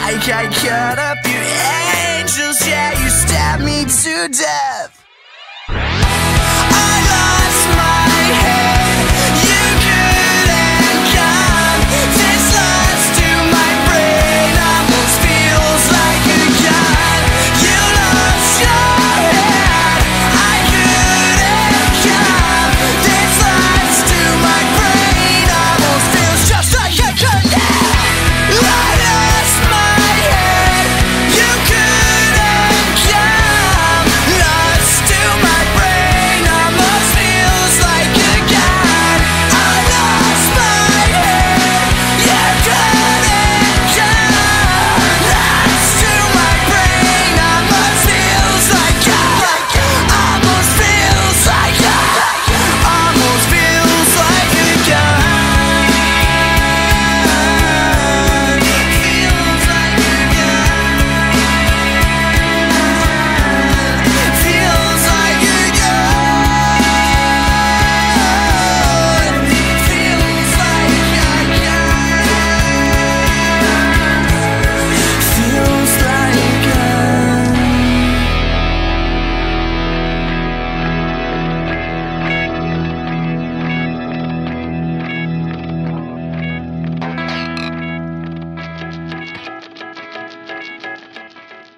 like I cut up your angels. Yeah, you stabbed me to death.